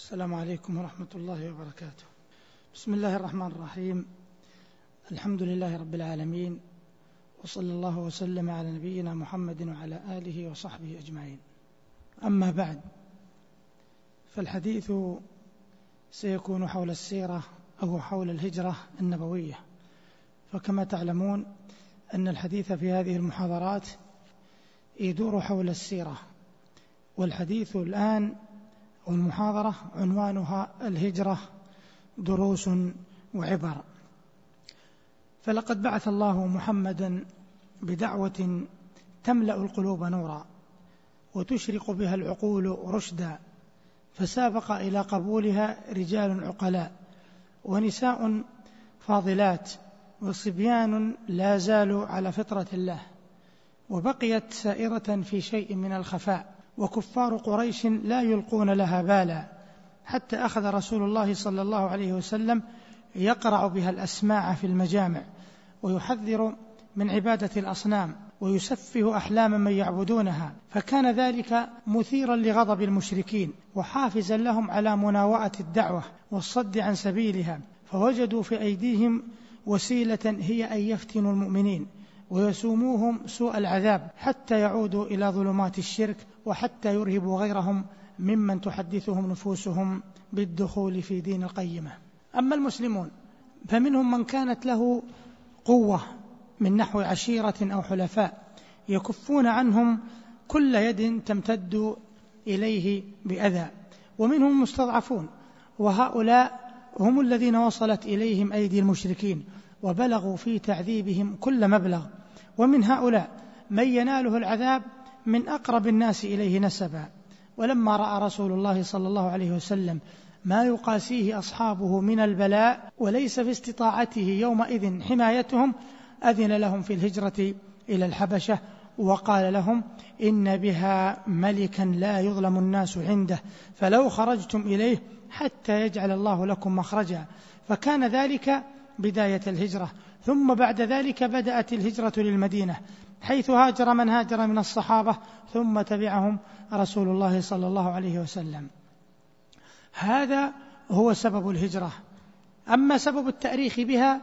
السلام عليكم ورحمة الله وبركاته. بسم الله الرحمن الرحيم. الحمد لله رب العالمين وصلى الله وسلم على نبينا محمد وعلى آله وصحبه أجمعين. أما بعد فالحديث سيكون حول السيرة أو حول الهجرة النبوية. فكما تعلمون أن الحديث في هذه المحاضرات يدور حول السيرة والحديث الآن والمحاضرة عنوانها الهجرة دروس وعبر. فلقد بعث الله محمدا بدعوة تملأ القلوب نورا وتشرق بها العقول رشدا فسابق إلى قبولها رجال عقلاء ونساء فاضلات وصبيان لا زالوا على فطرة الله وبقيت سائرة في شيء من الخفاء. وكفار قريش لا يلقون لها بالا. حتى أخذ رسول الله صلى الله عليه وسلم يقرع بها الأسماع في المجامع ويحذر من عبادة الأصنام ويسفه أحلام من يعبدونها. فكان ذلك مثيرا لغضب المشركين وحافزا لهم على مناوأة الدعوة والصد عن سبيلها. فوجدوا في أيديهم وسيلة هي أن يفتنوا المؤمنين. ويسوموهم سوء العذاب حتى يعودوا إلى ظلمات الشرك وحتى يرهبوا غيرهم ممن تحدثهم نفوسهم بالدخول في دين القيمة. أما المسلمون فمنهم من كانت له قوة من نحو عشيرة أو حلفاء يكفون عنهم كل يد تمتد إليه بأذى. ومنهم المستضعفون وهؤلاء هم الذين وصلت إليهم أيدي المشركين وبلغوا في تعذيبهم كل مبلغ ومن هؤلاء من يناله العذاب من أقرب الناس إليه نسبا. ولما رأى رسول الله صلى الله عليه وسلم ما يقاسيه أصحابه من البلاء وليس في استطاعته يومئذ حمايتهم أذن لهم في الهجرة إلى الحبشة وقال لهم إن بها ملكا لا يظلم الناس عنده فلو خرجتم إليه حتى يجعل الله لكم مخرجا. فكان ذلك بداية الهجرة. ثم بعد ذلك بدأت الهجرة للمدينة حيث هاجر من هاجر من الصحابة ثم تبعهم رسول الله صلى الله عليه وسلم. هذا هو سبب الهجرة. أما سبب التأريخ بها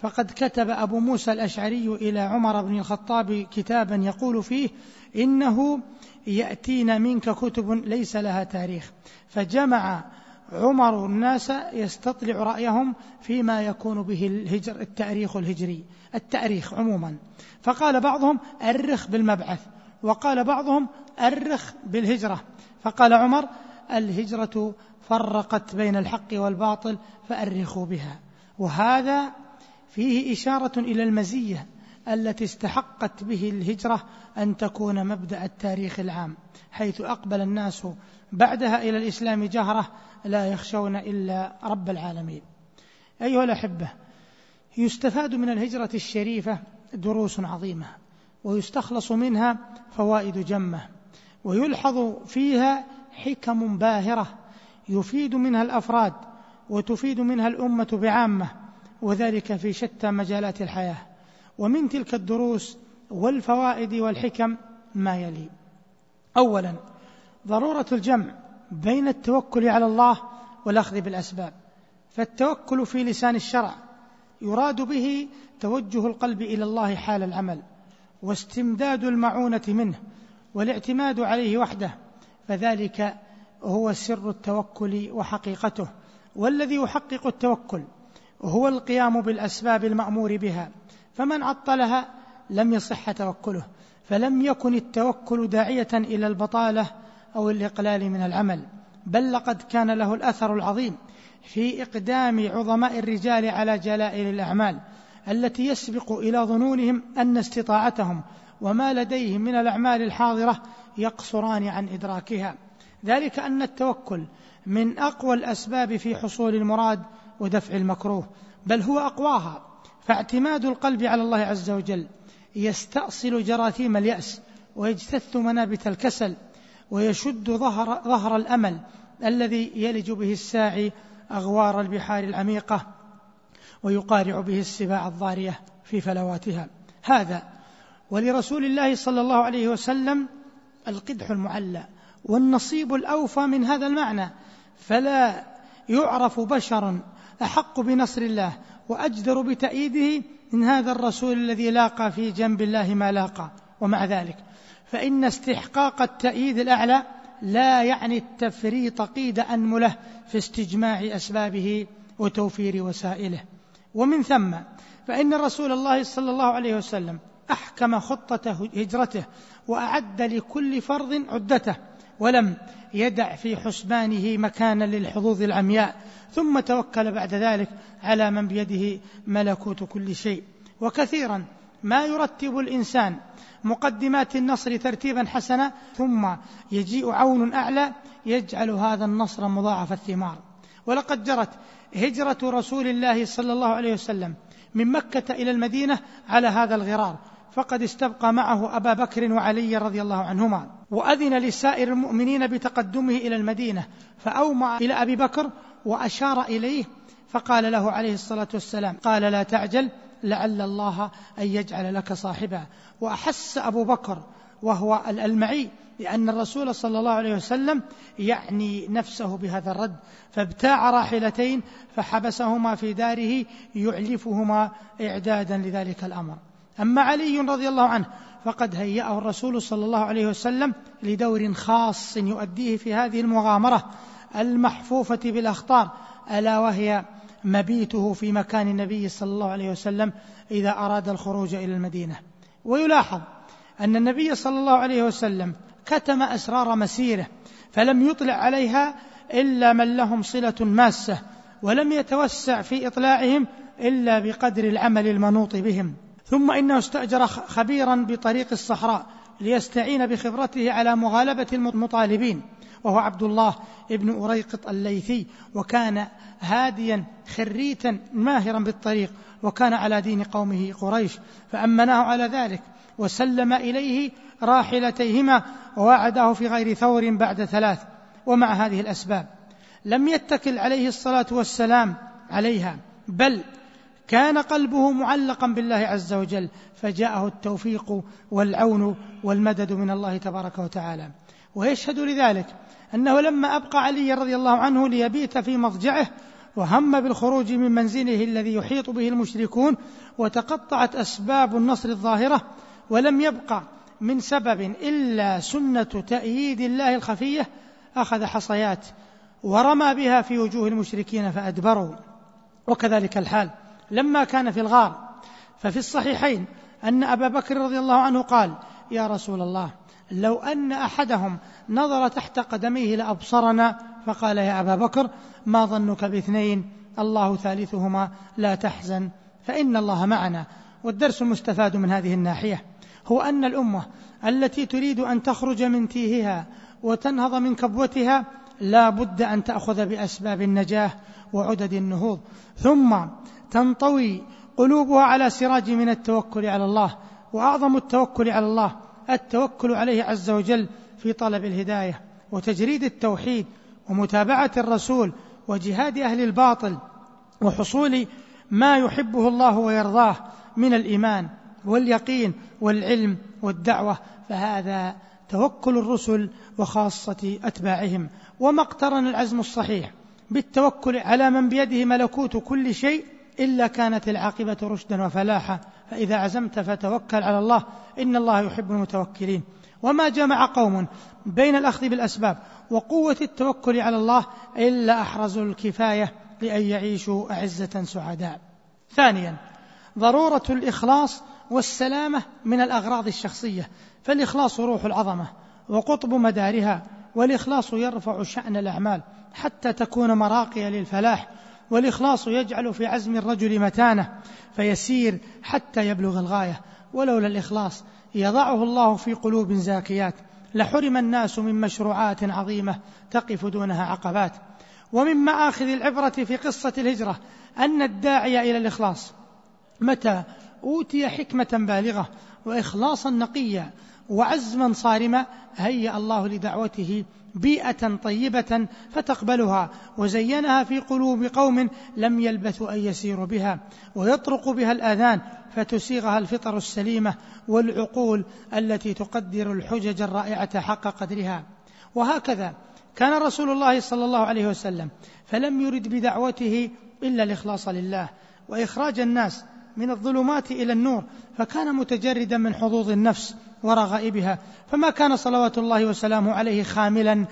فقد كتب أبو موسى الأشعري إلى عمر بن الخطاب كتابا يقول فيه إنه يأتينا منك كتب ليس لها تاريخ. فجمع عمر الناس يستطلع رأيهم فيما يكون به الهجر التاريخ الهجري التاريخ عموما. فقال بعضهم أرخ بالمبعث وقال بعضهم أرخ بالهجرة. فقال عمر الهجرة فرقت بين الحق والباطل فأرخوا بها. وهذا فيه إشارة إلى المزية التي استحقت به الهجرة أن تكون مبدأ التاريخ العام حيث أقبل الناس بعدها إلى الإسلام جهرة لا يخشون إلا رب العالمين. أيها الأحبة يستفاد من الهجرة الشريفة دروس عظيمة ويستخلص منها فوائد جمة ويلحظ فيها حكم باهرة يفيد منها الأفراد وتفيد منها الأمة بعامة وذلك في شتى مجالات الحياة. ومن تلك الدروس والفوائد والحكم ما يلي. أولا ضرورة الجمع بين التوكل على الله والأخذ بالأسباب. فالتوكل في لسان الشرع يراد به توجه القلب إلى الله حال العمل واستمداد المعونة منه والاعتماد عليه وحده فذلك هو سر التوكل وحقيقته. والذي يحقق التوكل هو القيام بالأسباب المأمور بها فمن عطلها لم يصح توكله فلم يكن التوكل داعية إلى البطالة أو الإقلال من العمل بل لقد كان له الأثر العظيم في إقدام عظماء الرجال على جلائل الأعمال التي يسبق إلى ظنونهم أن استطاعتهم وما لديهم من الأعمال الحاضرة يقصران عن إدراكها. ذلك أن التوكل من أقوى الأسباب في حصول المراد ودفع المكروه بل هو أقواها. فاعتماد القلب على الله عز وجل يستأصل جراثيم اليأس ويجتث منابت الكسل ويشد ظهر, ظهر الأمل الذي يلج به الساعي أغوار البحار العميقة ويقارع به السباع الضارية في فلواتها. هذا ولرسول الله صلى الله عليه وسلم القدح المعلى والنصيب الأوفى من هذا المعنى. فلا يعرف بشر أحق بنصر الله وأجدر بتأييده من هذا الرسول الذي لاقى في جنب الله ما لاقى. ومع ذلك. فإن استحقاق التأييد الأعلى لا يعني التفريط قيد أنمله في استجماع أسبابه وتوفير وسائله. ومن ثم فإن رسول الله صلى الله عليه وسلم أحكم خطة هجرته وأعد لكل فرض عدته ولم يدع في حسبانه مكانا للحظوظ العمياء ثم توكل بعد ذلك على من بيده ملكوت كل شيء. وكثيرا ما يرتب الإنسان مقدمات النصر ترتيبا حسنا ثم يجيء عون أعلى يجعل هذا النصر مضاعف الثمار. ولقد جرت هجرة رسول الله صلى الله عليه وسلم من مكة إلى المدينة على هذا الغرار فقد استبقى معه أبا بكر وعلي رضي الله عنهما. وأذن لسائر المؤمنين بتقدمه إلى المدينة فاومع إلى أبي بكر وأشار إليه فقال له عليه الصلاة والسلام قال لا تعجل لعل الله أن يجعل لك صاحبا وأحس أبو بكر وهو المعي لأن الرسول صلى الله عليه وسلم يعني نفسه بهذا الرد. فابتاع راحلتين فحبسهما في داره يعلفهما إعدادا لذلك الأمر. أما علي رضي الله عنه فقد هيأه الرسول صلى الله عليه وسلم لدور خاص يؤديه في هذه المغامرة المحفوفة بالأخطار ألا وهي مبيته في مكان النبي صلى الله عليه وسلم إذا أراد الخروج إلى المدينة. ويلاحظ أن النبي صلى الله عليه وسلم كتم أسرار مسيره فلم يطلع عليها إلا من لهم صلة ماسة ولم يتوسع في إطلاعهم إلا بقدر العمل المنوط بهم. ثم إنه استأجر خبيرا بطريق الصحراء ليستعين بخبرته على مغالبة المطالبين. وهو عبد الله بن أريقط الليثي وكان هاديا خريتا ماهرا بالطريق وكان على دين قومه قريش فأمناه على ذلك وسلم إليه راحلتيهما ووعده في غير ثور بعد ثلاث ومع هذه الأسباب. لم يتكل عليه الصلاة والسلام عليها بل كان قلبه معلقا بالله عز وجل فجاءه التوفيق والعون والمدد من الله تبارك وتعالى. ويشهد لذلك أنه لما أبقى علي رضي الله عنه ليبيت في مضجعه وهم بالخروج من منزله الذي يحيط به المشركون وتقطعت أسباب النصر الظاهرة ولم يبقى من سبب إلا سنة تأييد الله الخفية أخذ حصيات ورمى بها في وجوه المشركين فأدبروا. وكذلك الحال لما كان في الغار ففي الصحيحين أن أبا بكر رضي الله عنه قال يا رسول الله لو أن أحدهم نظر تحت قدميه لأبصرنا فقال يا أبا بكر ما ظنك باثنين؟ الله ثالثهما لا تحزن فإن الله معنا. والدرس المستفاد من هذه الناحية. هو أن الأمة التي تريد أن تخرج من تيهها وتنهض من كبوتها لا بد أن تأخذ بأسباب النجاة وعدد النهوض. ثم تنطوي قلوبها على سراج من التوكل على الله وأعظم التوكل على الله التوكل عليه عز وجل في طلب الهداية وتجريد التوحيد ومتابعة الرسول وجهاد أهل الباطل وحصول ما يحبه الله ويرضاه من الإيمان واليقين والعلم والدعوة فهذا توكل الرسل وخاصة أتباعهم. وما اقترن العزم الصحيح بالتوكل على من بيده ملكوت كل شيء إلا كانت العاقبة رشدا وفلاحا فإذا عزمت فتوكل على الله إن الله يحب المتوكلين. وما جمع قوم بين الأخذ بالأسباب وقوة التوكل على الله إلا احرزوا الكفاية لأن يعيشوا أعزة سعداء. ثانيا ضرورة الإخلاص والسلامة من الأغراض الشخصية فالإخلاص روح العظمة وقطب مدارها والإخلاص يرفع شأن الأعمال حتى تكون مراقية للفلاح والإخلاص يجعل في عزم الرجل متانه فيسير حتى يبلغ الغاية. ولولا الإخلاص يضعه الله في قلوب زاكيات. لحرم الناس من مشروعات عظيمة تقف دونها عقبات. ومن مآخذ العبرة في قصة الهجرة أن الداعي إلى الإخلاص متى أوتي حكمة بالغة وإخلاصا نقيا وعزما صارما هيأ الله لدعوته بيئة طيبة فتقبلها وزينها في قلوب قوم لم يلبثوا أن يسيروا بها ويطرق بها الآذان فتسيغها الفطر السليمة والعقول التي تقدر الحجج الرائعة حق قدرها. وهكذا كان رسول الله صلى الله عليه وسلم فلم يرد بدعوته إلا الإخلاص لله وإخراج الناس من الظلمات إلى النور فكان متجردا من حظوظ النفس ورغائبها فما كان صلوات الله وسلامه عليه خاملا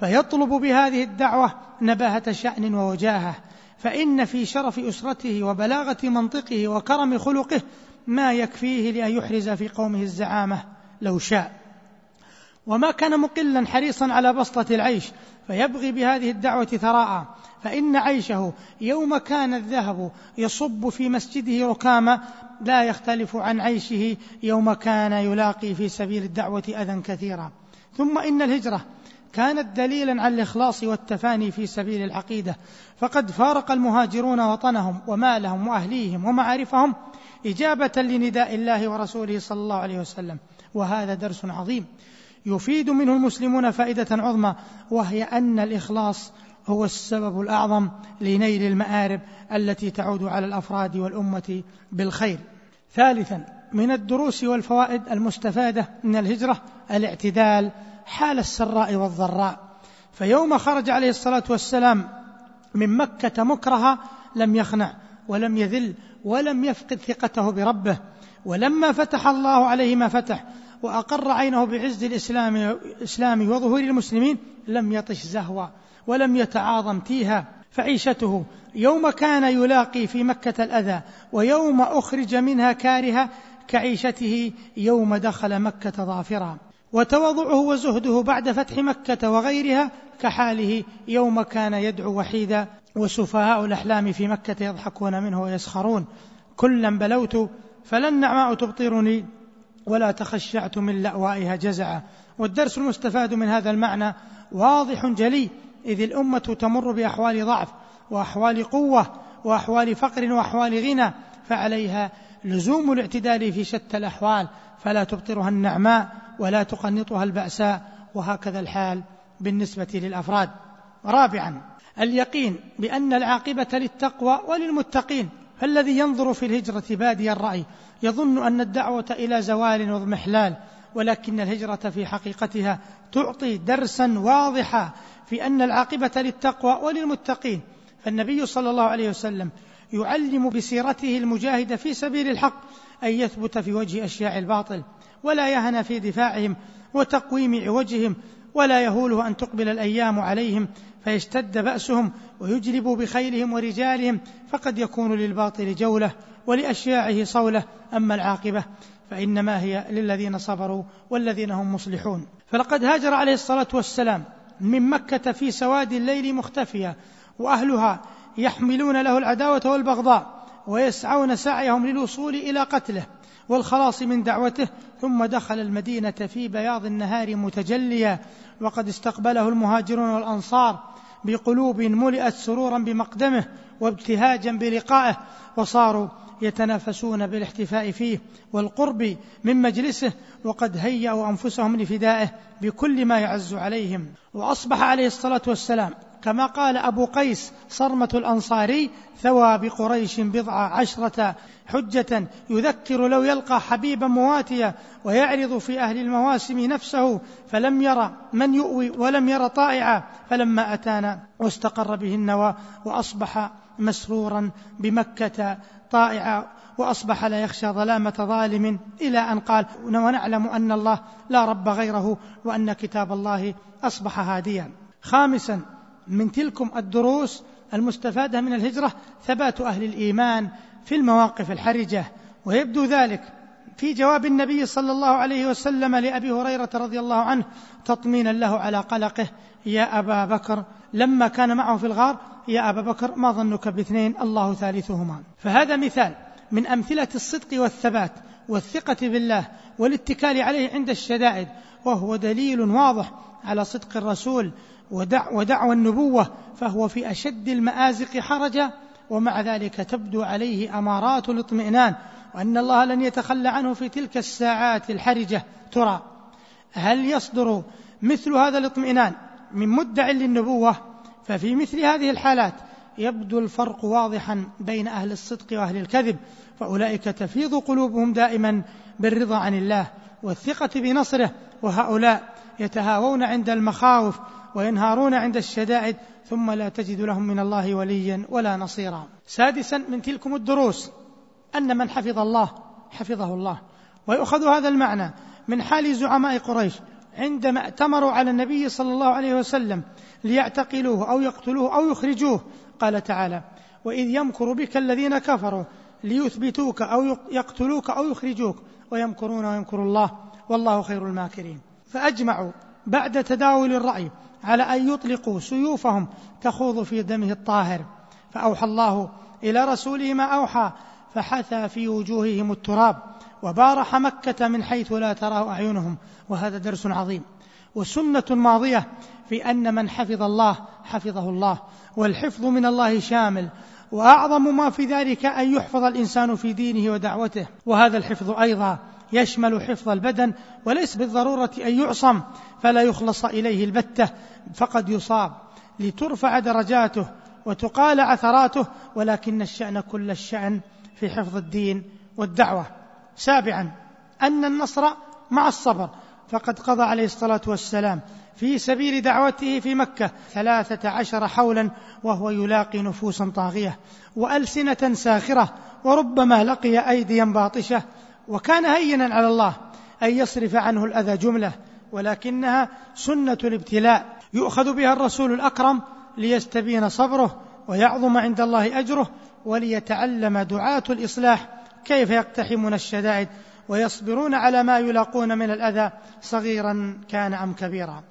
فيطلب بهذه الدعوة نباهة شأن ووجاهة. فإن في شرف أسرته وبلاغة منطقه وكرم خلقه ما يكفيه لأن يحرز في قومه الزعامة لو شاء. وما كان مقلا حريصا على بسطة العيش فيبغي بهذه الدعوة ثراء. فإن عيشه يوم كان الذهب يصب في مسجده ركاما لا يختلف عن عيشه يوم كان يلاقي في سبيل الدعوة أذى كثيرا. ثم إن الهجرة كانت دليلا على الإخلاص والتفاني في سبيل العقيدة. فقد فارق المهاجرون وطنهم ومالهم وأهليهم ومعارفهم إجابة لنداء الله ورسوله صلى الله عليه وسلم. وهذا درس عظيم. يفيد منه المسلمون فائدة عظمى وهي أن الإخلاص هو السبب الأعظم لنيل المآرب التي تعود على الأفراد والأمة بالخير. ثالثا من الدروس والفوائد المستفادة من الهجرة الاعتدال حال السراء والضراء. فيوم خرج عليه الصلاة والسلام من مكة مكرها لم يخنع ولم يذل ولم يفقد ثقته بربه ولما فتح الله عليه ما فتح وأقر عينه بعز الإسلام, الإسلام وظهور المسلمين لم يطش زهوا ولم يتعاظم تيها. فعيشته يوم كان يلاقي في مكة الأذى ويوم أخرج منها كارها كعيشته يوم دخل مكة ظافرا. وتواضعه وزهده بعد فتح مكة وغيرها كحاله يوم كان يدعو وحيدا. وسفهاء الأحلام في مكة يضحكون منه ويسخرون. كلا بلوت فلا النعماء تبطرني. ولا تخشعت من لأوائها جزعا. والدرس المستفاد من هذا المعنى واضح جلي إذ الأمة تمر بأحوال ضعف وأحوال قوة وأحوال فقر وأحوال غنى فعليها لزوم الاعتدال في شتى الأحوال. فلا تبطرها النعماء ولا تقنطها البأساء. وهكذا الحال بالنسبة للأفراد. رابعا اليقين بأن العاقبة للتقوى وللمتقين. فالذي ينظر في الهجرة بادي الرأي يظن أن الدعوة إلى زوال واضمحلال ولكن الهجرة في حقيقتها تعطي درسا واضحا في أن العاقبة للتقوى وللمتقين. فالنبي صلى الله عليه وسلم يعلم بسيرته المجاهدة في سبيل الحق أن يثبت في وجه أشياء الباطل ولا يهن في دفاعهم وتقويم عوجهم ولا يهوله أن تقبل الأيام عليهم فيشتد بأسهم ويجلب بخيلهم ورجالهم فقد يكون للباطل جولة ولأشياعه صولة. أما العاقبة فإنما هي للذين صبروا والذين هم مصلحون. فلقد هاجر عليه الصلاة والسلام من مكة في سواد الليل مختفيا وأهلها يحملون له العداوة والبغضاء ويسعون سعيهم للوصول إلى قتله. والخلاص من دعوته ثم دخل المدينة في بياض النهار متجليا وقد استقبله المهاجرون والأنصار بقلوب ملئت سرورا بمقدمه وابتهاجا بلقائه وصاروا يتنافسون بالاحتفاء فيه والقرب من مجلسه وقد هيأوا أنفسهم لفدائه بكل ما يعز عليهم. وأصبح عليه الصلاة والسلام كما قال أبو قيس صرمة الأنصاري ثوى بقريش بضع عشرة حجة يذكر لو يلقى حبيبا مواتيا ويعرض في أهل المواسم نفسه فلم ير من يؤوي ولم ير طائعا فلما أتانا واستقر به النوى وأصبح مسرورا بمكة طائعا وأصبح لا يخشى ظلامة ظالم إلى أن قال ونعلم أن الله لا رب غيره وأن كتاب الله أصبح هاديا. خامسا من تلكم الدروس المستفادة من الهجرة ثبات أهل الإيمان في المواقف الحرجة. ويبدو ذلك في جواب النبي صلى الله عليه وسلم لأبي هريرة رضي الله عنه تطمينا له على قلقه. يا أبا بكر لما كان معه في الغار يا أبا بكر ما ظنك باثنين؟ الله ثالثهما. فهذا مثال من أمثلة الصدق والثبات والثقة بالله والاتكال عليه عند الشدائد وهو دليل واضح على صدق الرسول ودع ودعوى النبوة فهو في أشد المآزق حرجا ومع ذلك تبدو عليه أمارات الاطمئنان وأن الله لن يتخلى عنه في تلك الساعات الحرجة. ترى هل يصدر مثل هذا الاطمئنان من مدع للنبوة؟ ففي مثل هذه الحالات يبدو الفرق واضحا بين أهل الصدق وأهل الكذب فأولئك تفيض قلوبهم دائما بالرضا عن الله والثقة بنصره وهؤلاء يتهاوون عند المخاوف وينهارون عند الشدائد ثم لا تجد لهم من الله وليا ولا نصيرا. سادسا من تلكم الدروس أن من حفظ الله حفظه الله. ويؤخذ هذا المعنى من حال زعماء قريش عندما ائتمروا على النبي صلى الله عليه وسلم ليعتقلوه أو يقتلوه أو يخرجوه قال تعالى وإذ يمكر بك الذين كفروا ليثبتوك أو يقتلوك أو يخرجوك ويمكرون ويمكر الله والله خير الماكرين. فأجمعوا بعد تداول الرأي على أن يطلقوا سيوفهم تخوض في دمه الطاهر. فأوحى الله إلى رسوله ما أوحى فحثى في وجوههم التراب وبارح مكة من حيث لا تراه أعينهم. وهذا درس عظيم. وسنة ماضية في أن من حفظ الله حفظه الله والحفظ من الله شامل. وأعظم ما في ذلك أن يحفظ الإنسان في دينه ودعوته. وهذا الحفظ أيضا يشمل حفظ البدن وليس بالضرورة أن يعصم فلا يخلص إليه البتة فقد يصاب. لترفع درجاته وتقال عثراته ولكن الشأن كل الشأن في حفظ الدين والدعوة. سابعا أن النصر مع الصبر. فقد قضى عليه الصلاة والسلام في سبيل دعوته في مكة ثلاثة عشر حولا وهو يلاقي نفوسا طاغية وألسنة ساخرة وربما لقي أيديا باطشة. وكان هينا على الله أن يصرف عنه الأذى جملة ولكنها سنة الابتلاء. يؤخذ بها الرسول الأكرم ليستبين صبره ويعظم عند الله أجره وليتعلم دعاة الإصلاح كيف يقتحمون الشدائد ويصبرون على ما يلاقون من الأذى صغيرا كان أم كبيرا.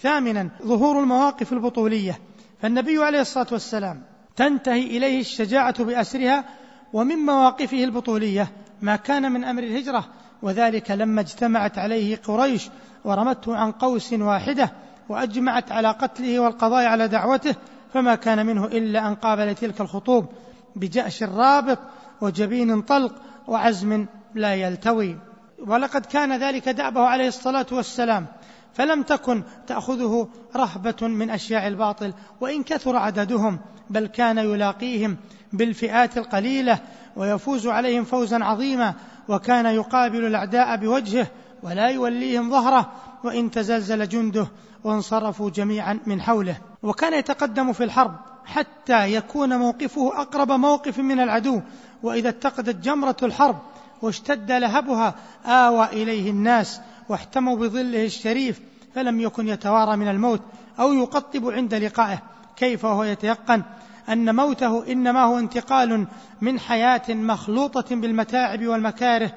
ثامنا ظهور المواقف البطولية. فالنبي عليه الصلاة والسلام تنتهي إليه الشجاعة بأسرها ومن مواقفه البطولية ما كان من أمر الهجرة وذلك لما اجتمعت عليه قريش ورمته عن قوس واحدة وأجمعت على قتله والقضاء على دعوته فما كان منه إلا أن قابل تلك الخطوب بجأش رابط وجبين طلق وعزم لا يلتوي. ولقد كان ذلك دأبه عليه الصلاة والسلام فلم تكن تأخذه رهبة من أشياء الباطل وإن كثر عددهم بل كان يلاقيهم بالفئات القليلة ويفوز عليهم فوزا عظيما وكان يقابل الأعداء بوجهه ولا يوليهم ظهره وإن تزلزل جنده وانصرفوا جميعا من حوله. وكان يتقدم في الحرب حتى يكون موقفه أقرب موقف من العدو. وإذا اتقدت جمرة الحرب واشتد لهبها آوى إليه الناس واحتموا بظله الشريف فلم يكن يتوارى من الموت أو يقطب عند لقائه. كيف وهو يتيقن؟ أن موته إنما هو انتقال من حياة مخلوطة بالمتاعب والمكاره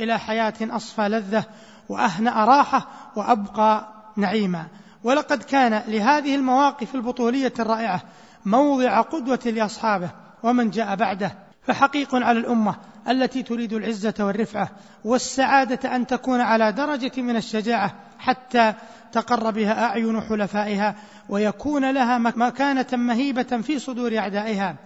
إلى حياة أصفى لذة وأهنأ راحة وأبقى نعيما. ولقد كان لهذه المواقف البطولية الرائعة موضع قدوة لأصحابه ومن جاء بعده. فحقيق على الأمة التي تريد العزة والرفعة والسعادة أن تكون على درجة من الشجاعة حتى تقر بها أعين حلفائها ويكون لها مكانة مهيبة في صدور أعدائها.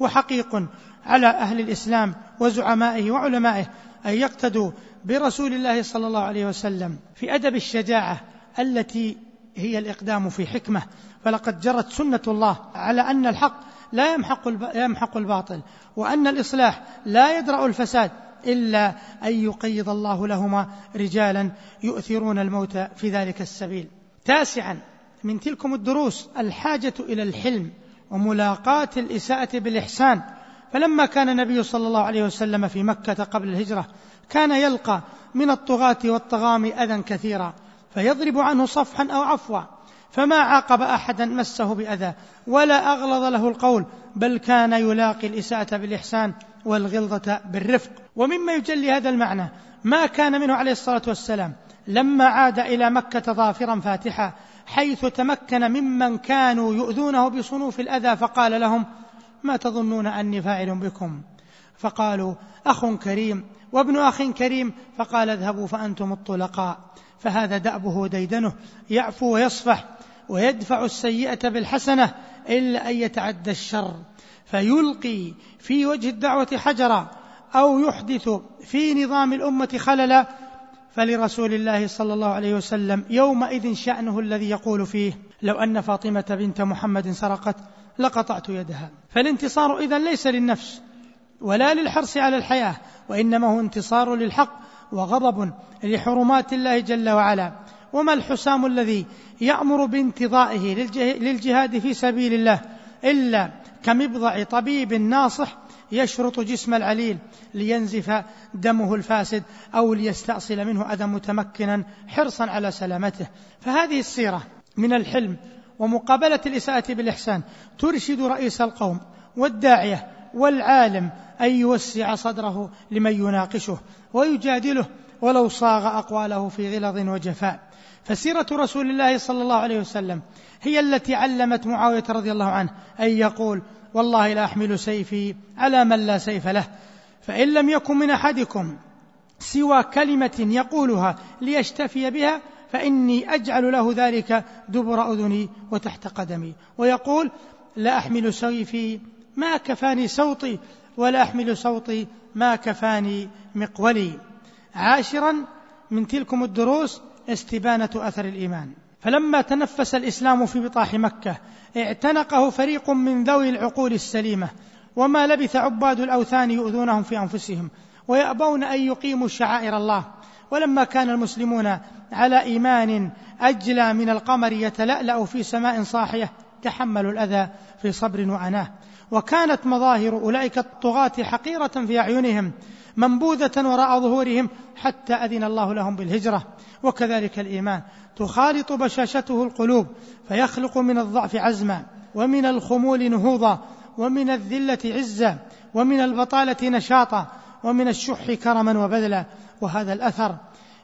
وحقيق على أهل الإسلام وزعمائه وعلمائه أن يقتدوا برسول الله صلى الله عليه وسلم في أدب الشجاعة التي هي الإقدام في حكمة. فلقد جرت سنة الله على أن الحق لا يمحق يمحق الباطل وأن الإصلاح لا يدرأ الفساد إلا أن يقيض الله لهما رجالا يؤثرون الموت في ذلك السبيل. تاسعا من تلكم الدروس الحاجة إلى الحلم وملاقاة الإساءة بالإحسان. فلما كان النبي صلى الله عليه وسلم في مكة قبل الهجرة كان يلقى من الطغاة والطغام أذى كثيرا فيضرب عنه صفحا أو عفوا. فما عاقب أحدا مسه بأذى ولا أغلظ له القول بل كان يلاقي الإساءة بالإحسان والغلظة بالرفق. ومما يجلي هذا المعنى ما كان منه عليه الصلاة والسلام لما عاد إلى مكة ظافرا فاتحا حيث تمكن ممن كانوا يؤذونه بصنوف الأذى فقال لهم ما تظنون أني فاعل بكم؟ فقالوا أخ كريم وابن أخ كريم. فقال اذهبوا فأنتم الطلقاء. فهذا دأبه وديدنه يعفو ويصفح. ويدفع السيئة بالحسنة إلا أن يتعدى الشر فيلقي في وجه الدعوة حجرا أو يحدث في نظام الأمة خللا. فلرسول الله صلى الله عليه وسلم يومئذ شأنه الذي يقول فيه لو أن فاطمة بنت محمد سرقت لقطعت يدها. فالانتصار إذا ليس للنفس ولا للحرص على الحياة وإنما هو انتصار للحق وغضب لحرمات الله جل وعلا. وما الحسام الذي يأمر بانتظائه للجهاد في سبيل الله إلا كمبضع طبيب ناصح يشرط جسم العليل لينزف دمه الفاسد أو ليستأصل منه أذى متمكنا حرصا على سلامته. فهذه السيرة من الحلم ومقابلة الإساءة بالإحسان ترشد رئيس القوم والداعية والعالم أن يوسع صدره لمن يناقشه ويجادله ولو صاغ أقواله في غلظ وجفاء. فسيرة رسول الله صلى الله عليه وسلم هي التي علمت معاوية رضي الله عنه أن يقول والله لا أحمل سيفي على من لا سيف له فإن لم يكن من أحدكم سوى كلمة يقولها ليشتفي بها فإني أجعل له ذلك دبر أذني وتحت قدمي ويقول لا أحمل سيفي ما كفاني صوتي ولا أحمل صوتي ما كفاني مقولي عاشرا من تلكم الدروس استبانة أثر الإيمان. فلما تنفس الإسلام في بطاح مكة اعتنقه فريق من ذوي العقول السليمة وما لبث عباد الأوثان يؤذونهم في أنفسهم ويأبون أن يقيموا شعائر الله. ولما كان المسلمون على إيمان أجلى من القمر يتلألأ في سماء صاحية تحملوا الأذى في صبر وعناه وكانت مظاهر أولئك الطغاة حقيرة في أعينهم منبوذة وراء ظهورهم حتى أذن الله لهم بالهجرة. وكذلك الإيمان. تخالط بشاشته القلوب فيخلق من الضعف عزما ومن الخمول نهوضا ومن الذلة عزا ومن البطالة نشاطا ومن الشح كرما وبذلا. وهذا الأثر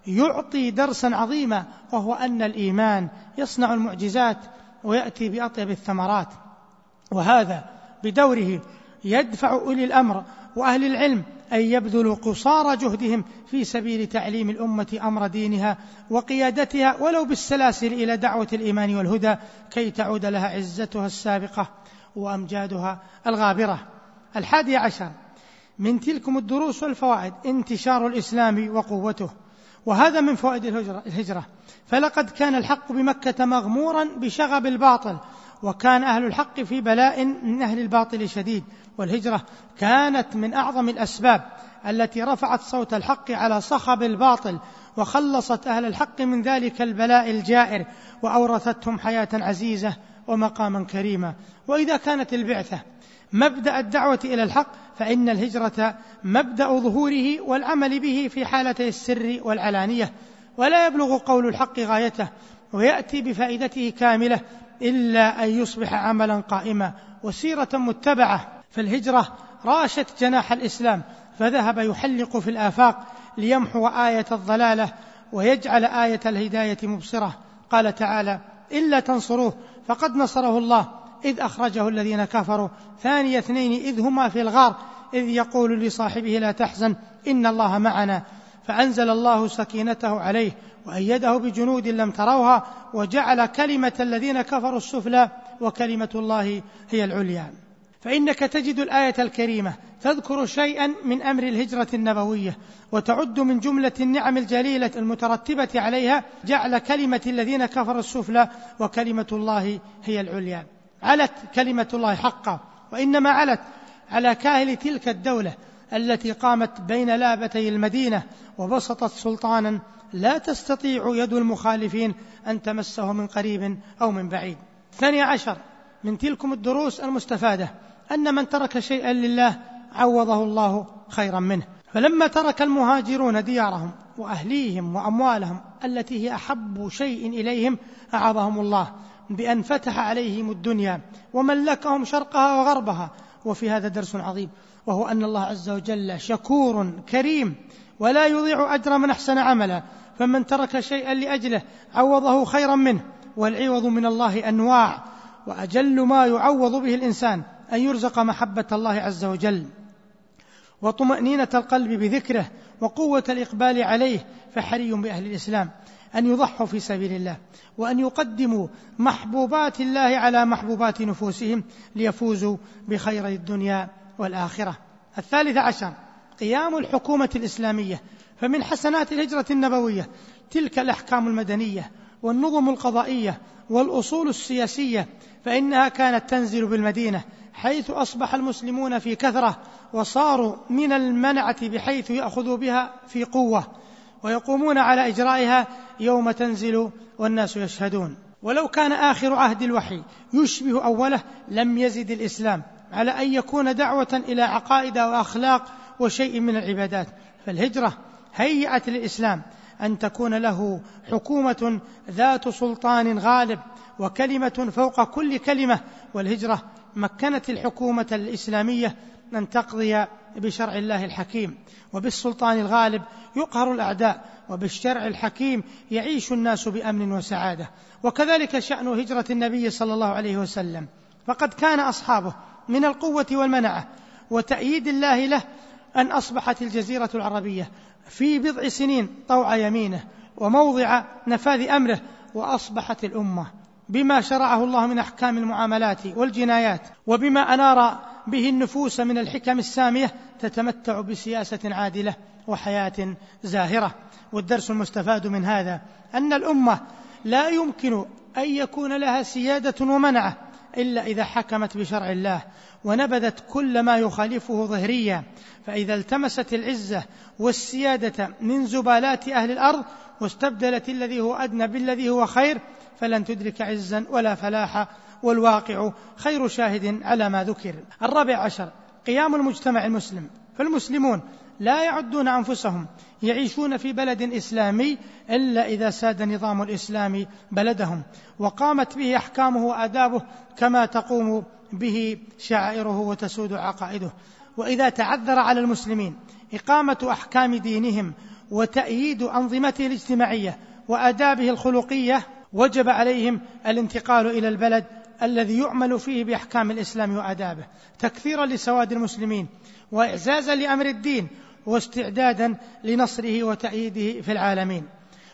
يعطي درسا عظيما وهو أن الإيمان يصنع المعجزات ويأتي بأطيب الثمرات. وهذا بدوره يدفع أولي الأمر وأهل العلم أن يبذلوا قصارى جهدهم في سبيل تعليم الأمة أمر دينها وقيادتها ولو بالسلاسل إلى دعوة الإيمان والهدى كي تعود لها عزتها السابقة وأمجادها الغابرة. الحادي عشر. من تلكم الدروس والفوائد انتشار الإسلام وقوته وهذا من فوائد الهجرة فلقد كان الحق بمكة مغمورا بشغب الباطل وكان أهل الحق في بلاء من أهل الباطل شديد والهجرة كانت من أعظم الأسباب التي رفعت صوت الحق على صخب الباطل وخلصت أهل الحق من ذلك البلاء الجائر وأورثتهم حياة عزيزة ومقاما كريما. وإذا كانت البعثة مبدأ الدعوة إلى الحق فإن الهجرة مبدأ ظهوره والعمل به في حالتي السر والعلانية. ولا يبلغ قول الحق غايته ويأتي بفائدته كاملة إلا أن يصبح عملا قائما وسيرة متبعة. فالهجرة راشت جناح الإسلام فذهب يحلق في الآفاق ليمحو آية الضلالة ويجعل آية الهداية مبصرة. قال تعالى إلا تنصروه فقد نصره الله إذ أخرجه الذين كفروا. ثاني اثنين إذ هما في الغار إذ يقول لصاحبه لا تحزن إن الله معنا. فأنزل الله سكينته عليه وأيده بجنود لم تروها وجعل كلمة الذين كفروا السفلى وكلمة الله هي العليا. فإنك تجد الآية الكريمة تذكر شيئا من أمر الهجرة النبوية وتعد من جملة النعم الجليلة المترتبة عليها جعل كلمة الذين كفروا السفلى وكلمة الله هي العليا. علت كلمة الله حقا وإنما علت على كاهل تلك الدولة التي قامت بين لابتي المدينة وبسطت سلطانا لا تستطيع يد المخالفين أن تمسه من قريب أو من بعيد. ثاني عشر من تلكم الدروس المستفادة أن من ترك شيئا لله عوضه الله خيرا منه. فلما ترك المهاجرون ديارهم وأهليهم وأموالهم التي هي أحب شيء إليهم أعاظهم الله بأن فتح عليهم الدنيا وملكهم شرقها وغربها. وفي هذا درس عظيم وهو أن الله عز وجل شكور كريم ولا يضيع أجر من أحسن عملا. فمن ترك شيئا لأجله عوضه خيرا منه والعوض من الله أنواع وأجل ما يعوض به الإنسان أن يرزق محبة الله عز وجل. وطمأنينة القلب بذكره وقوة الإقبال عليه فحري بأهل الإسلام أن يضحوا في سبيل الله وأن يقدموا محبوبات الله على محبوبات نفوسهم ليفوزوا بخير الدنيا والآخرة. الثالث عشر قيام الحكومة الإسلامية فمن حسنات الهجرة النبوية تلك الأحكام المدنية والنظم القضائية والأصول السياسية فإنها كانت تنزل بالمدينة حيث أصبح المسلمون في كثرة وصاروا من المنعة بحيث يأخذوا بها في قوة ويقومون على إجرائها يوم تنزل والناس يشهدون. ولو كان آخر عهد الوحي يشبه أوله لم يزد الإسلام على أن يكون دعوة إلى عقائد وأخلاق وشيء من العبادات فالهجرة هيئت للإسلام أن تكون له حكومة ذات سلطان غالب وكلمة فوق كل كلمة والهجرة مكنت الحكومة الإسلامية أن تقضي بشرع الله الحكيم. وبالسلطان الغالب يقهر الأعداء وبالشرع الحكيم يعيش الناس بأمن وسعادة. وكذلك شأن هجرة النبي صلى الله عليه وسلم. فقد كان أصحابه من القوة والمنعة وتأييد الله له أن أصبحت الجزيرة العربية في بضع سنين طوع يمينه وموضع نفاذ أمره وأصبحت الأمة بما شرعه الله من أحكام المعاملات والجنايات وبما أنار به النفوس من الحكم السامية تتمتع بسياسة عادلة وحياة زاهرة. والدرس المستفاد من هذا أن الأمة لا يمكن أن يكون لها سيادة ومنعة إلا إذا حكمت بشرع الله ونبذت كل ما يخالفه ظهريا فإذا التمست العزة والسيادة من زبالات أهل الأرض واستبدلت الذي هو أدنى بالذي هو خير فلن تدرك عزا ولا فلاحا والواقع خير شاهد على ما ذكر. الرابع عشر قيام المجتمع المسلم. فالمسلمون لا يعدون أنفسهم يعيشون في بلد إسلامي إلا إذا ساد نظام الإسلام بلدهم وقامت به أحكامه وآدابه كما تقوم به شعائره وتسود عقائده. وإذا تعذر على المسلمين إقامة أحكام دينهم وتأييد أنظمته الاجتماعية وآدابه الخلقية وجب عليهم الانتقال إلى البلد الذي يعمل فيه بأحكام الإسلام وآدابه تكثيرا لسواد المسلمين وإعزازا لأمر الدين واستعدادا لنصره وتأييده في العالمين.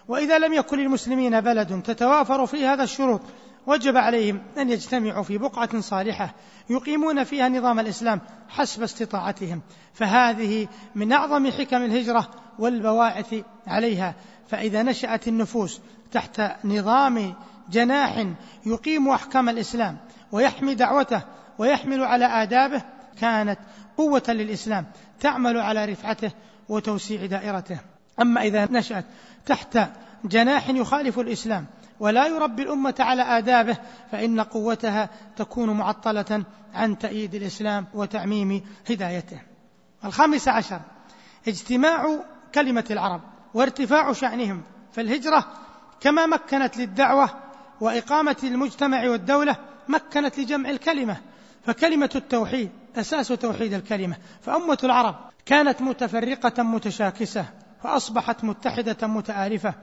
وإذا لم يكن للمسلمين بلد تتوافر فيه هذا الشروط وجب عليهم أن يجتمعوا في بقعة صالحة يقيمون فيها نظام الإسلام حسب استطاعتهم. فهذه من أعظم حكم الهجرة والبواعث عليها. فإذا نشأت النفوس تحت نظام جناح يقيم أحكام الإسلام ويحمي دعوته ويحمل على آدابه كانت قوة للإسلام. تعمل على رفعته وتوسيع دائرته. أما إذا نشأت تحت جناح يخالف الإسلام ولا يربي الأمة على آدابه فإن قوتها تكون معطلة عن تأييد الإسلام وتعميم هدايته. الخامس عشر اجتماع كلمة العرب وارتفاع شأنهم فالهجرة كما مكنت للدعوة وإقامة المجتمع والدولة مكنت لجمع الكلمة فكلمة التوحيد أساس توحيد الكلمة. فأمة العرب كانت متفرقة متشاكسة فأصبحت متحدة متآلفة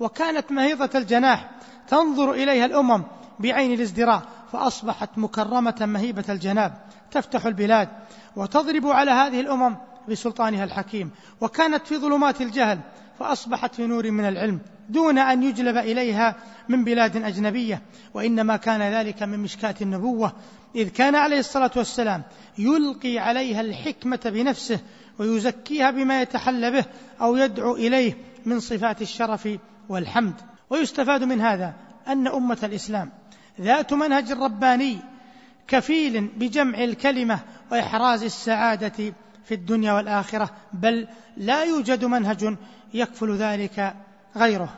وكانت مهيضة الجناح تنظر إليها الأمم بعين الازدراء فأصبحت مكرمة مهيبة الجناب تفتح البلاد وتضرب على هذه الأمم بسلطانها الحكيم. وكانت في ظلمات الجهل فأصبحت في نور من العلم دون أن يجلب إليها من بلاد أجنبية وإنما كان ذلك من مشكاة النبوة إذ كان عليه الصلاة والسلام يلقي عليها الحكمة بنفسه ويزكيها بما يتحلى به أو يدعو إليه من صفات الشرف والحمد. ويستفاد من هذا أن أمة الإسلام ذات منهج رباني كفيل بجمع الكلمة وإحراز السعادة في الدنيا والآخرة بل لا يوجد منهج يكفل ذلك غيره.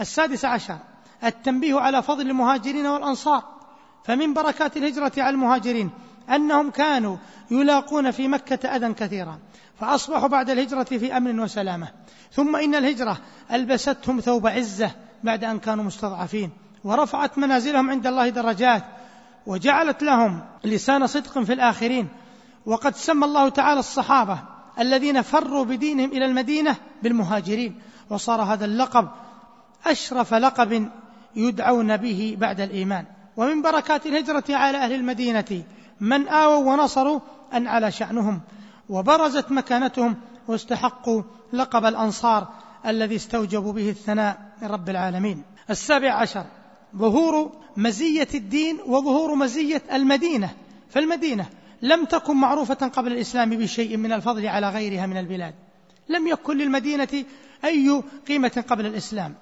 السادس عشر التنبيه على فضل المهاجرين والأنصار. فمن بركات الهجرة على المهاجرين أنهم كانوا يلاقون في مكة أذى كثيرا فأصبحوا بعد الهجرة في أمن وسلامة. ثم إن الهجرة ألبستهم ثوب عزة بعد أن كانوا مستضعفين ورفعت منازلهم عند الله درجات وجعلت لهم لسان صدق في الآخرين. وقد سمى الله تعالى الصحابة الذين فروا بدينهم إلى المدينة بالمهاجرين وصار هذا اللقب أشرف لقب يدعون به بعد الإيمان. ومن بركات الهجرة على أهل المدينة من آووا ونصروا أن على شأنهم وبرزت مكانتهم واستحقوا لقب الأنصار الذي استوجبوا به الثناء من رب العالمين. السابع عشر ظهور مزية الدين وظهور مزية المدينة. فالمدينة لم تكن معروفة قبل الإسلام بشيء من الفضل على غيرها من البلاد. لم يكن للمدينة أي قيمة قبل الإسلام.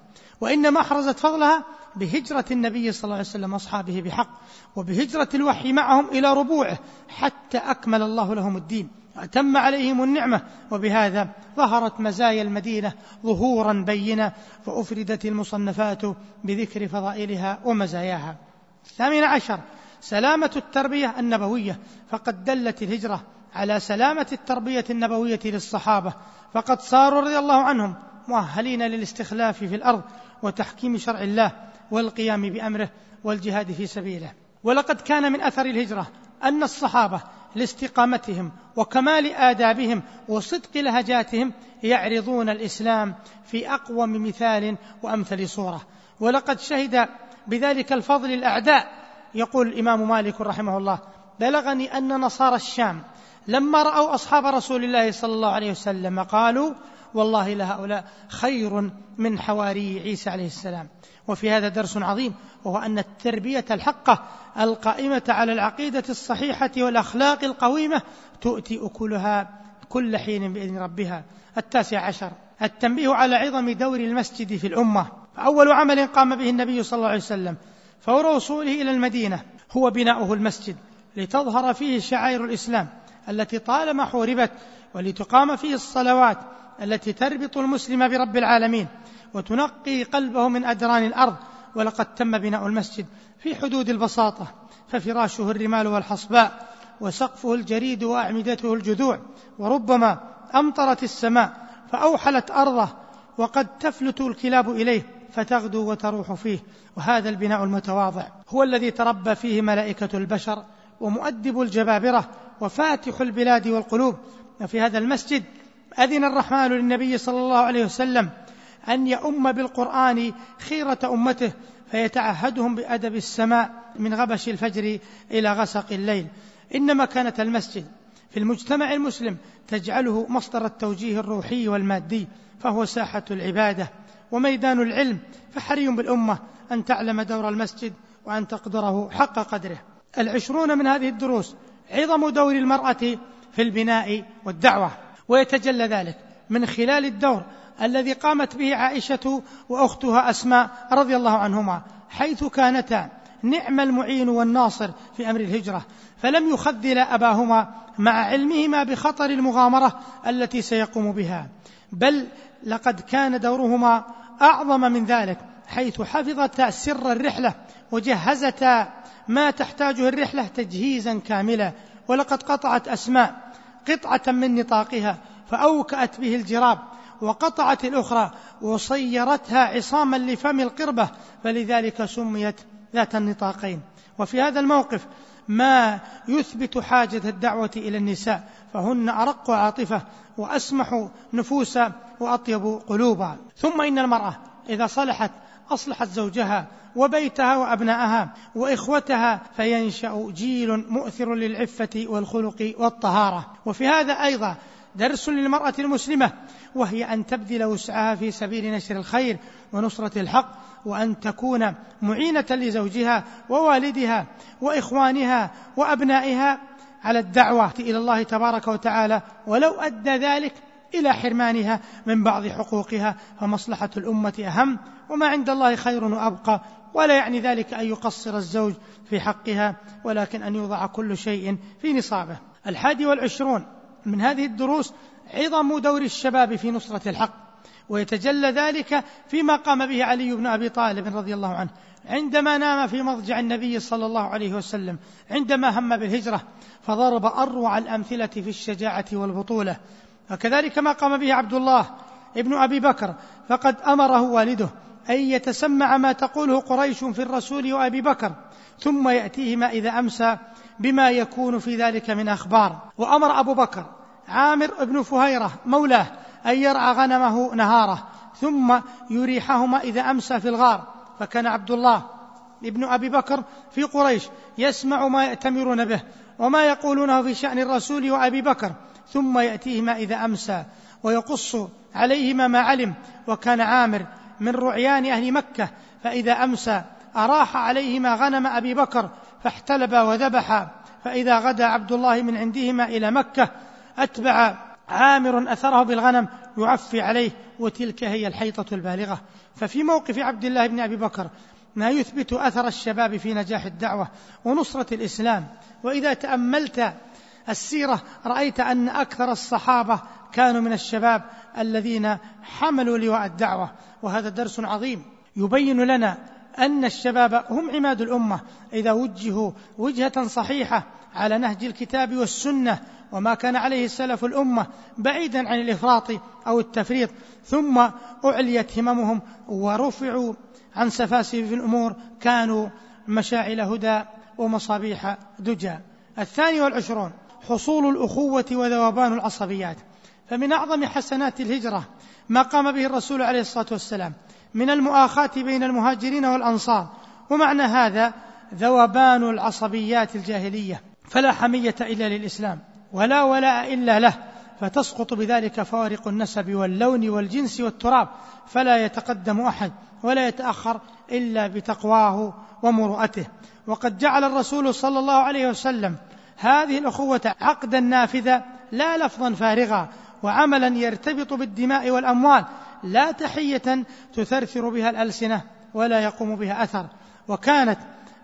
وإنما أحرزت فضلها بهجرة النبي صلى الله عليه وسلم وأصحابه بحق وبهجرة الوحي معهم إلى ربوعه حتى أكمل الله لهم الدين وأتم عليهم النعمة وبهذا ظهرت مزايا المدينة ظهورا بينا فأفردت المصنفات بذكر فضائلها ومزاياها. الثامن عشر سلامة التربية النبوية فقد دلت الهجرة على سلامة التربية النبوية للصحابة فقد صاروا رضي الله عنهم مؤهلين للاستخلاف في الأرض وتحكيم شرع الله والقيام بأمره والجهاد في سبيله. ولقد كان من أثر الهجرة أن الصحابة لاستقامتهم وكمال آدابهم وصدق لهجاتهم يعرضون الإسلام في أقوم مثال وأمثل صورة. ولقد شهد بذلك الفضل الأعداء. يقول الإمام مالك رحمه الله بلغني أن نصارى الشام لما رأوا أصحاب رسول الله صلى الله عليه وسلم قالوا والله لهؤلاء خير من حواري عيسى عليه السلام. وفي هذا درس عظيم وهو أن التربية الحقة القائمة على العقيدة الصحيحة والأخلاق القويمة تؤتي أكلها كل حين بإذن ربها. التاسع عشر التنبيه على عظم دور المسجد في الأمة. فأول عمل قام به النبي صلى الله عليه وسلم فور وصوله إلى المدينة هو بناؤه المسجد لتظهر فيه شعائر الإسلام التي طالما حوربت ولتقام فيه الصلوات التي تربط المسلم برب العالمين وتنقي قلبه من أدران الأرض ولقد تم بناء المسجد في حدود البساطة ففراشه الرمال والحصباء وسقفه الجريد وأعمدته الجذوع وربما أمطرت السماء فأوحلت أرضه وقد تفلت الكلاب إليه فتغدو وتروح فيه وهذا البناء المتواضع. هو الذي تربى فيه ملائكة البشر ومؤدب الجبابرة وفاتح البلاد والقلوب وفي هذا المسجد أذن الرحمن للنبي صلى الله عليه وسلم أن يؤم بالقرآن خيرة أمته فيتعهدهم بأدب السماء من غبش الفجر إلى غسق الليل. إن مكانة المسجد في المجتمع المسلم تجعله مصدر التوجيه الروحي والمادي فهو ساحة العبادة وميدان العلم فحري بالأمة أن تعلم دور المسجد وأن تقدره حق قدره. العشرون من هذه الدروس عظم دور المرأة في البناء والدعوة. ويتجلى ذلك من خلال الدور الذي قامت به عائشة وأختها أسماء رضي الله عنهما حيث كانتا نعم المعين والناصر في أمر الهجرة فلم يخذل أباهما مع علمهما بخطر المغامرة التي سيقوم بها بل لقد كان دورهما أعظم من ذلك حيث حفظتا سر الرحلة وجهزتا ما تحتاجه الرحلة تجهيزا كاملا ولقد قطعت أسماء قطعة من نطاقها فأوكأت به الجراب وقطعت الأخرى وصيرتها عصاما لفم القربة فلذلك سميت ذات النطاقين. وفي هذا الموقف ما يثبت حاجة الدعوة إلى النساء فهن أرق عاطفة وأسمح نفوسا وأطيب قلوبا ثم إن المرأة إذا صلحت أصلحت زوجها وبيتها وأبناءها وإخوتها فينشأ جيل مؤثر للعفة والخلق والطهارة. وفي هذا أيضا درس للمرأة المسلمة وهي أن تبذل وسعها في سبيل نشر الخير ونصرة الحق وأن تكون معينة لزوجها ووالدها وإخوانها وأبنائها على الدعوة إلى الله تبارك وتعالى. ولو أدى ذلك إلى حرمانها من بعض حقوقها فمصلحة الأمة أهم وما عند الله خير وأبقى ولا يعني ذلك أن يقصر الزوج في حقها ولكن أن يوضع كل شيء في نصابه. الحادي والعشرون من هذه الدروس عظم دور الشباب في نصرة الحق ويتجلى ذلك فيما قام به علي بن أبي طالب رضي الله عنه. عندما نام في مضجع النبي صلى الله عليه وسلم عندما هم بالهجرة فضرب أروع الأمثلة في الشجاعة والبطولة وكذلك ما قام به عبد الله ابن أبي بكر فقد أمره والده أن يتسمع ما تقوله قريش في الرسول وأبي بكر ثم يأتيهما إذا أمسى بما يكون في ذلك من أخبار. وأمر أبو بكر عامر بن فهيرة مولاه أن يرعى غنمه نهاره ثم يريحهما إذا أمسى في الغار. فكان عبد الله ابن أبي بكر في قريش يسمع ما يأتمرون به وما يقولونه في شأن الرسول وأبي بكر. ثم يأتيهما إذا أمسى ويقص عليهما ما علم وكان عامر من رعيان أهل مكة فإذا أمسى أراح عليهما غنم أبي بكر فاحتلبا وذبحا فإذا غدا عبد الله من عندهما إلى مكة أتبع عامر أثره بالغنم يعفي عليه وتلك هي الحيطة البالغة. ففي موقف عبد الله بن أبي بكر ما يثبت أثر الشباب في نجاح الدعوة ونصرة الإسلام وإذا تأملت السيرة رأيت أن أكثر الصحابة كانوا من الشباب الذين حملوا لواء الدعوة وهذا درس عظيم. يبين لنا أن الشباب هم عماد الأمة إذا وجهوا وجهة صحيحة على نهج الكتاب والسنة وما كان عليه سلف الأمة بعيدا عن الإفراط أو التفريط ثم أعليت هممهم ورفعوا عن سفاسف الأمور كانوا مشاعل هدى ومصابيح دجى. الثاني والعشرون حصول الأخوة وذوبان العصبيات. فمن أعظم حسنات الهجرة ما قام به الرسول عليه الصلاة والسلام من المؤاخاة بين المهاجرين والأنصار ومعنى هذا ذوبان العصبيات الجاهلية. فلا حمية إلا للإسلام ولا ولاء إلا له فتسقط بذلك فوارق النسب واللون والجنس والتراب فلا يتقدم أحد ولا يتأخر إلا بتقواه ومروءته. وقد جعل الرسول صلى الله عليه وسلم هذه الأخوة عقدا نافذا لا لفظا فارغا وعملا يرتبط بالدماء والأموال لا تحية تثرثر بها الألسنة ولا يقوم بها أثر. وكانت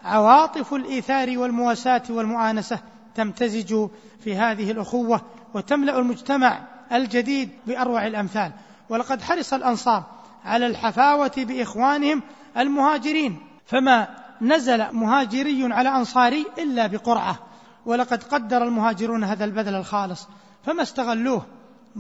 عواطف الإيثار والمواساة والمؤانسة تمتزج في هذه الأخوة وتملأ المجتمع الجديد بأروع الأمثال. ولقد حرص الأنصار على الحفاوة بإخوانهم المهاجرين فما نزل مهاجري على أنصاري إلا بقرعة. ولقد قدر المهاجرون هذا البذل الخالص فما استغلوه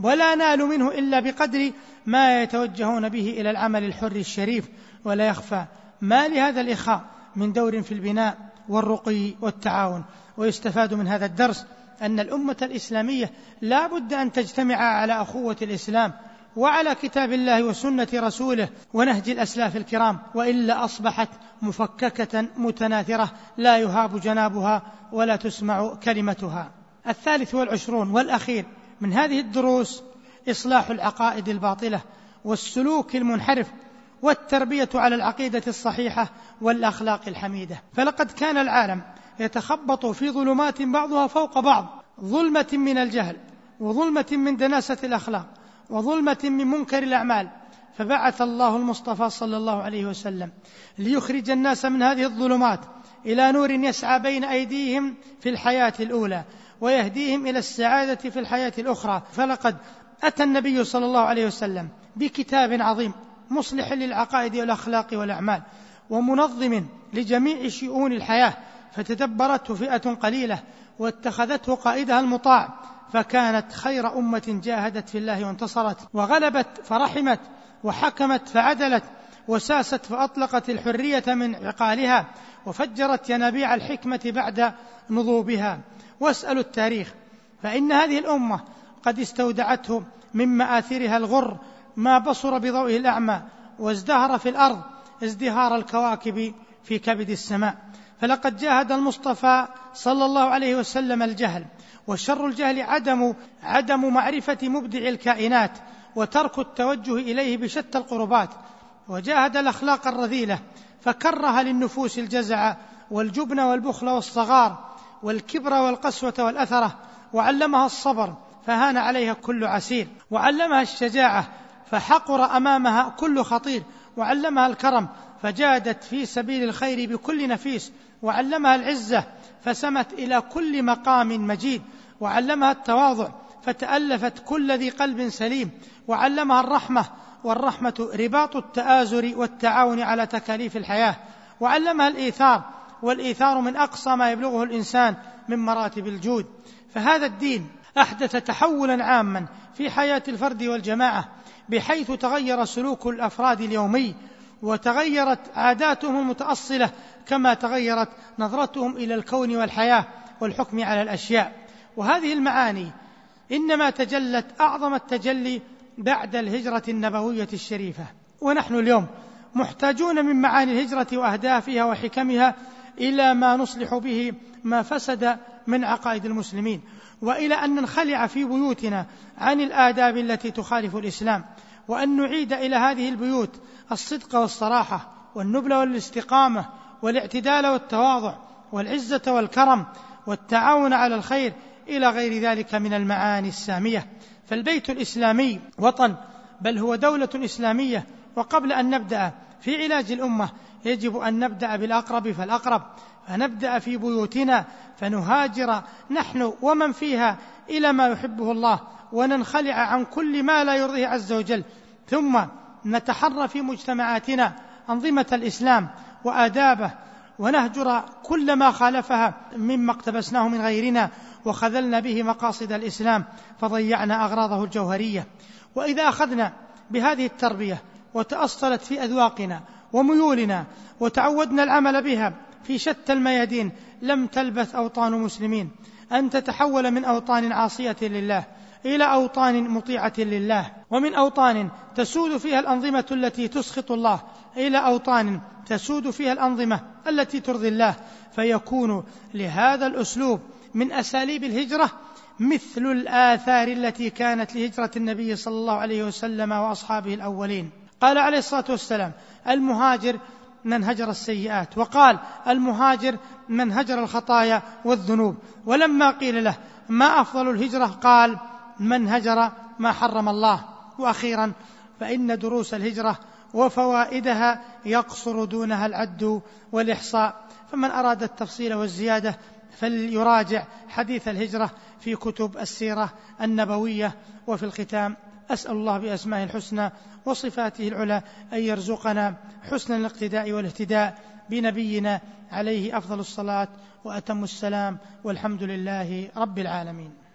ولا نالوا منه إلا بقدر ما يتوجهون به إلى العمل الحر الشريف ولا يخفى. ما لهذا الإخاء من دور في البناء والرقي والتعاون. ويستفاد من هذا الدرس أن الأمة الإسلامية لا بد أن تجتمع على أخوة الإسلام وعلى كتاب الله وسنة رسوله ونهج الأسلاف الكرام وإلا أصبحت مفككة متناثرة لا يهاب جنابها ولا تسمع كلمتها. الثالث والعشرون والأخير من هذه الدروس إصلاح العقائد الباطلة والسلوك المنحرف والتربية على العقيدة الصحيحة والأخلاق الحميدة. فلقد كان العالم يتخبط في ظلمات بعضها فوق بعض ظلمة من الجهل وظلمة من دناسة الأخلاق وظلمة من منكر الأعمال. فبعث الله المصطفى صلى الله عليه وسلم ليخرج الناس من هذه الظلمات إلى نور يسعى بين أيديهم في الحياة الأولى ويهديهم إلى السعادة في الحياة الأخرى. فلقد أتى النبي صلى الله عليه وسلم بكتاب عظيم مصلح للعقائد والأخلاق والأعمال ومنظم لجميع شؤون الحياة فتدبرته فئة قليلة واتخذته قائدها المطاع فكانت خير أمة جاهدت في الله وانتصرت وغلبت فرحمت وحكمت فعدلت وساست فأطلقت الحرية من عقالها وفجرت ينابيع الحكمة بعد نضوبها. واسألوا التاريخ فإن هذه الأمة قد استودعته من مآثرها الغر ما بصر بضوئه الأعمى وازدهر في الأرض ازدهار الكواكب في كبد السماء. فلقد جاهد المصطفى صلى الله عليه وسلم الجهل وشر الجهل عدم عدم معرفة مبدع الكائنات وترك التوجه إليه بشتى القربات. وجاهد الأخلاق الرذيلة فكره للنفوس الجزع والجبن والبخل والصغار والكبر والقسوة والأثرة. وعلمها الصبر فهان عليها كل عسير. وعلمها الشجاعة فحقر أمامها كل خطير. وعلمها الكرم فجادت في سبيل الخير بكل نفيس. وعلمها العزة فسمت إلى كل مقام مجيد. وعلمها التواضع فتألفت كل ذي قلب سليم. وعلمها الرحمة والرحمة رباط التآزر والتعاون على تكاليف الحياة. وعلمها الإيثار والإيثار من أقصى ما يبلغه الإنسان من مراتب الجود. فهذا الدين أحدث تحولا عاما في حياة الفرد والجماعة بحيث تغير سلوك الأفراد اليومي وتغيرت عاداتهم المتأصلة كما تغيرت نظرتهم إلى الكون والحياة والحكم على الأشياء. وهذه المعاني إنما تجلت أعظم التجلي بعد الهجرة النبوية الشريفة. ونحن اليوم محتاجون من معاني الهجرة وأهدافها وحكمها إلى ما نصلح به ما فسد من عقائد المسلمين وإلى أن ننخلع في بيوتنا عن الآداب التي تخالف الإسلام وأن نعيد إلى هذه البيوت الصدق والصراحة والنبل والاستقامة والاعتدال والتواضع والعزة والكرم والتعاون على الخير إلى غير ذلك من المعاني السامية. فالبيت الإسلامي وطن بل هو دولة إسلامية. وقبل أن نبدأ في علاج الأمة يجب أن نبدأ بالأقرب فالأقرب. فنبدأ في بيوتنا فنهاجر نحن ومن فيها إلى ما يحبه الله وننخلع عن كل ما لا يرضيه عز وجل. ثم نتحرى في مجتمعاتنا أنظمة الإسلام وآدابه ونهجر كل ما خالفها مما اقتبسناه من غيرنا وخذلنا به مقاصد الإسلام فضيعنا أغراضه الجوهرية. وإذا أخذنا بهذه التربية وتأصلت في أذواقنا وميولنا وتعودنا العمل بها في شتى الميادين لم تلبث أوطان مسلمين. أن تتحول من أوطان عاصية لله. إلى أوطان مطيعة لله. ومن أوطان تسود فيها الأنظمة التي تسخط الله إلى أوطان تسود فيها الأنظمة التي ترضي الله. فيكون لهذا الأسلوب من أساليب الهجرة مثل الآثار التي كانت لهجرة النبي صلى الله عليه وسلم وأصحابه الأولين. قال عليه الصلاة والسلام المهاجر من هجر السيئات. وقال المهاجر من هجر الخطايا والذنوب. ولما قيل له ما أفضل الهجرة؟ قال من هجر ما حرم الله. وأخيرا فإن دروس الهجرة وفوائدها يقصر دونها العد والإحصاء. فمن أراد التفصيل والزيادة فليراجع حديث الهجرة في كتب السيرة النبوية. وفي الختام أسأل الله بأسمائه الحسنى وصفاته العلى أن يرزقنا حسن الاقتداء والاهتداء بنبينا عليه أفضل الصلاة وأتم السلام والحمد لله رب العالمين.